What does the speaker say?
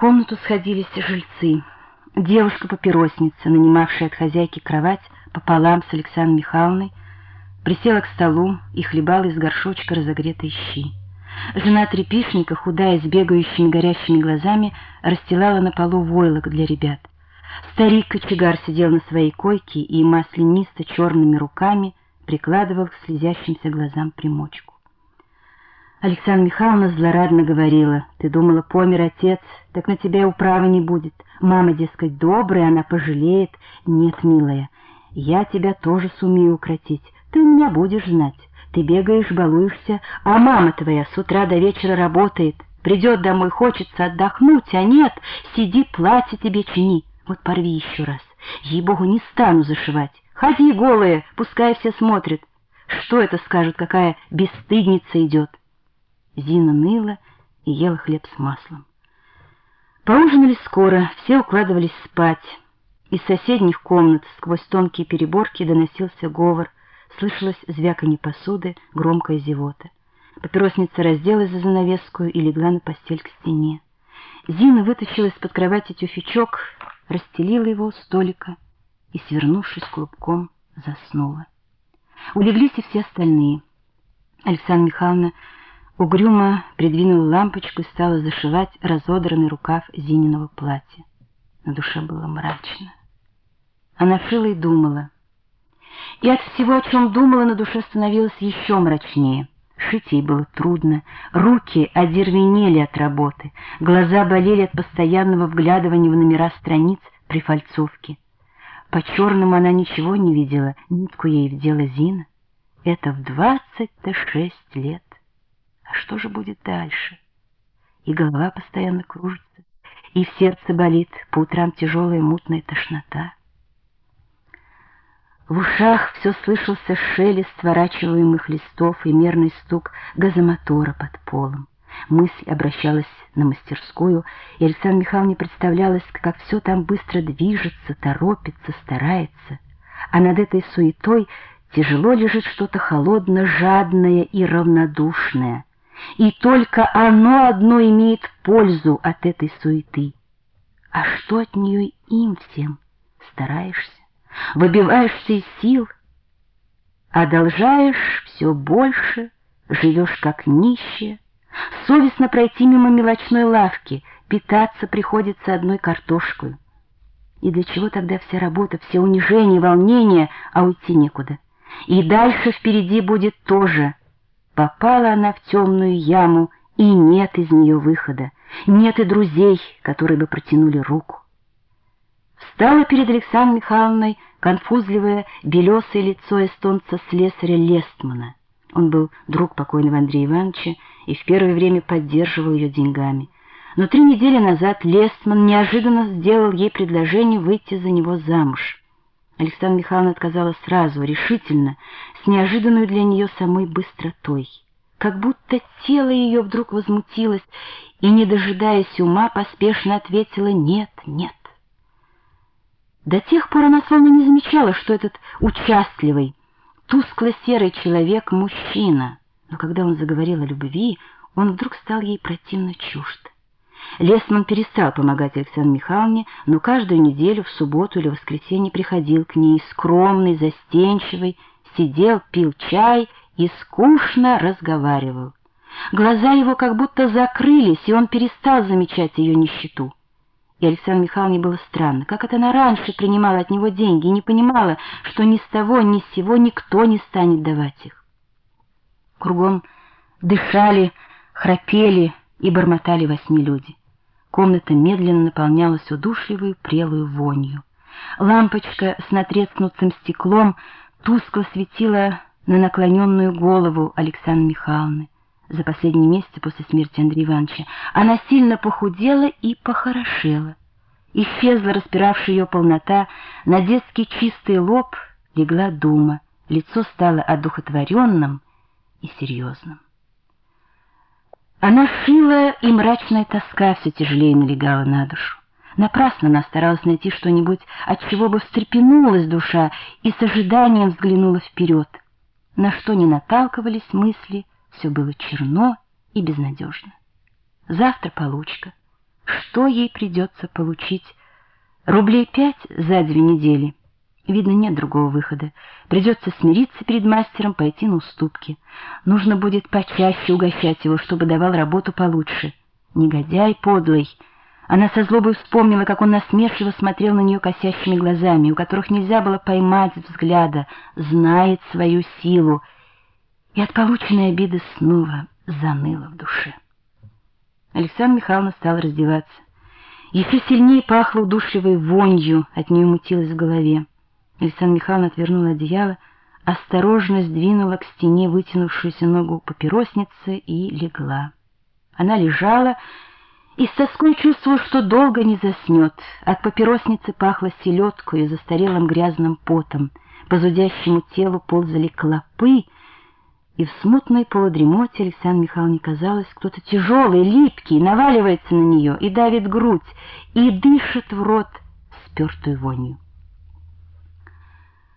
комнату сходились жильцы. Девушка-папиросница, нанимавшая от хозяйки кровать пополам с Александрой Михайловной, присела к столу и хлебала из горшочка разогретой щи. Жена трепишника, худая, с бегающими горящими глазами, расстилала на полу войлок для ребят. Старик-кочегар сидел на своей койке и маслянисто черными руками прикладывал к слезящимся глазам примочку. Александра Михайловна злорадно говорила, «Ты думала, помер отец, так на тебя управы не будет. Мама, дескать, добрая, она пожалеет. Нет, милая, я тебя тоже сумею укротить. Ты меня будешь знать. Ты бегаешь, балуешься, а мама твоя с утра до вечера работает. Придет домой, хочется отдохнуть, а нет, сиди, платье тебе чини. Вот порви еще раз. Ей-богу, не стану зашивать. Ходи голая, пускай все смотрят. Что это скажут, какая бесстыдница идет? Зина ныла и ела хлеб с маслом. Поужинали скоро, все укладывались спать. Из соседних комнат сквозь тонкие переборки доносился говор, слышалось звяканье посуды, громкая зевота. Папиросница разделась за занавеску и легла на постель к стене. Зина вытащила из-под кровати тюфячок, расстелила его у столика и, свернувшись клубком, заснула. Улеглись и все остальные. Александра Михайловна Угрюмо придвинула лампочку и стала зашивать разодранный рукав Зининого платья. На душе было мрачно. Она шила и думала. И от всего, о чем думала, на душе становилось еще мрачнее. Шить ей было трудно, руки одервенели от работы, глаза болели от постоянного вглядывания в номера страниц при фальцовке. По черному она ничего не видела, нитку ей вдела Зина. Это в двадцать-то шесть лет. А что же будет дальше? И голова постоянно кружится, и в сердце болит, по утрам тяжелая мутная тошнота. В ушах все слышался шелест сворачиваемых листов и мерный стук газомотора под полом. Мысль обращалась на мастерскую, и Александра Михайловна представлялась, как все там быстро движется, торопится, старается. А над этой суетой тяжело лежит что-то холодно-жадное и равнодушное — и только оно одно имеет пользу от этой суеты. А что от нее им всем? Стараешься, выбиваешься из сил, одолжаешь все больше, живешь как нищая, совестно пройти мимо мелочной лавки, питаться приходится одной картошкой. И для чего тогда вся работа, все унижения, волнения, а уйти некуда? И дальше впереди будет тоже — Попала она в темную яму, и нет из нее выхода, нет и друзей, которые бы протянули руку. Встала перед Александрой Михайловной конфузливое белесое лицо эстонца-слесаря Лестмана. Он был друг покойного Андрея Ивановича и в первое время поддерживал ее деньгами. Но три недели назад Лестман неожиданно сделал ей предложение выйти за него замуж. Александра Михайловна отказала сразу, решительно, с неожиданной для нее самой быстротой. Как будто тело ее вдруг возмутилось и, не дожидаясь ума, поспешно ответила «нет, нет». До тех пор она словно не замечала, что этот участливый, тускло-серый человек — мужчина, но когда он заговорил о любви, он вдруг стал ей противно чужд. Лесман перестал помогать Александре Михайловне, но каждую неделю в субботу или воскресенье приходил к ней, скромный, застенчивый, сидел, пил чай и скучно разговаривал. Глаза его как будто закрылись, и он перестал замечать ее нищету. И Александре Михайловне было странно, как это она раньше принимала от него деньги и не понимала, что ни с того, ни с сего никто не станет давать их. Кругом дышали, храпели и бормотали во сне люди. Комната медленно наполнялась удушливой прелой вонью. Лампочка с натреснутым стеклом тускло светила на наклоненную голову Александры Михайловны. За последние месяцы после смерти Андрея Ивановича она сильно похудела и похорошела. Исчезла распиравшая ее полнота, на детский чистый лоб легла дума, лицо стало одухотворенным и серьезным. Она шила, и мрачная тоска все тяжелее налегала на душу. Напрасно она старалась найти что-нибудь, от чего бы встрепенулась душа и с ожиданием взглянула вперед. На что не наталкивались мысли, все было черно и безнадежно. Завтра получка. что ей придется получить. Рублей пять за две недели. Видно, нет другого выхода. Придется смириться перед мастером, пойти на уступки. Нужно будет почаще угощать его, чтобы давал работу получше. Негодяй подлый. Она со злобой вспомнила, как он насмешливо смотрел на нее косящими глазами, у которых нельзя было поймать взгляда, знает свою силу. И от полученной обиды снова заныло в душе. Александра Михайловна стала раздеваться. Еще сильнее пахло удушливой вонью, от нее мутилось в голове. Александра Михайловна отвернула одеяло, осторожно сдвинула к стене вытянувшуюся ногу папиросницы и легла. Она лежала и с тоской чувствовала, что долго не заснет. От папиросницы пахло селедкой и застарелым грязным потом. По зудящему телу ползали клопы, и в смутной полудремоте Александре Михайловне казалось, кто-то тяжелый, липкий, наваливается на нее и давит грудь, и дышит в рот спертую вонью.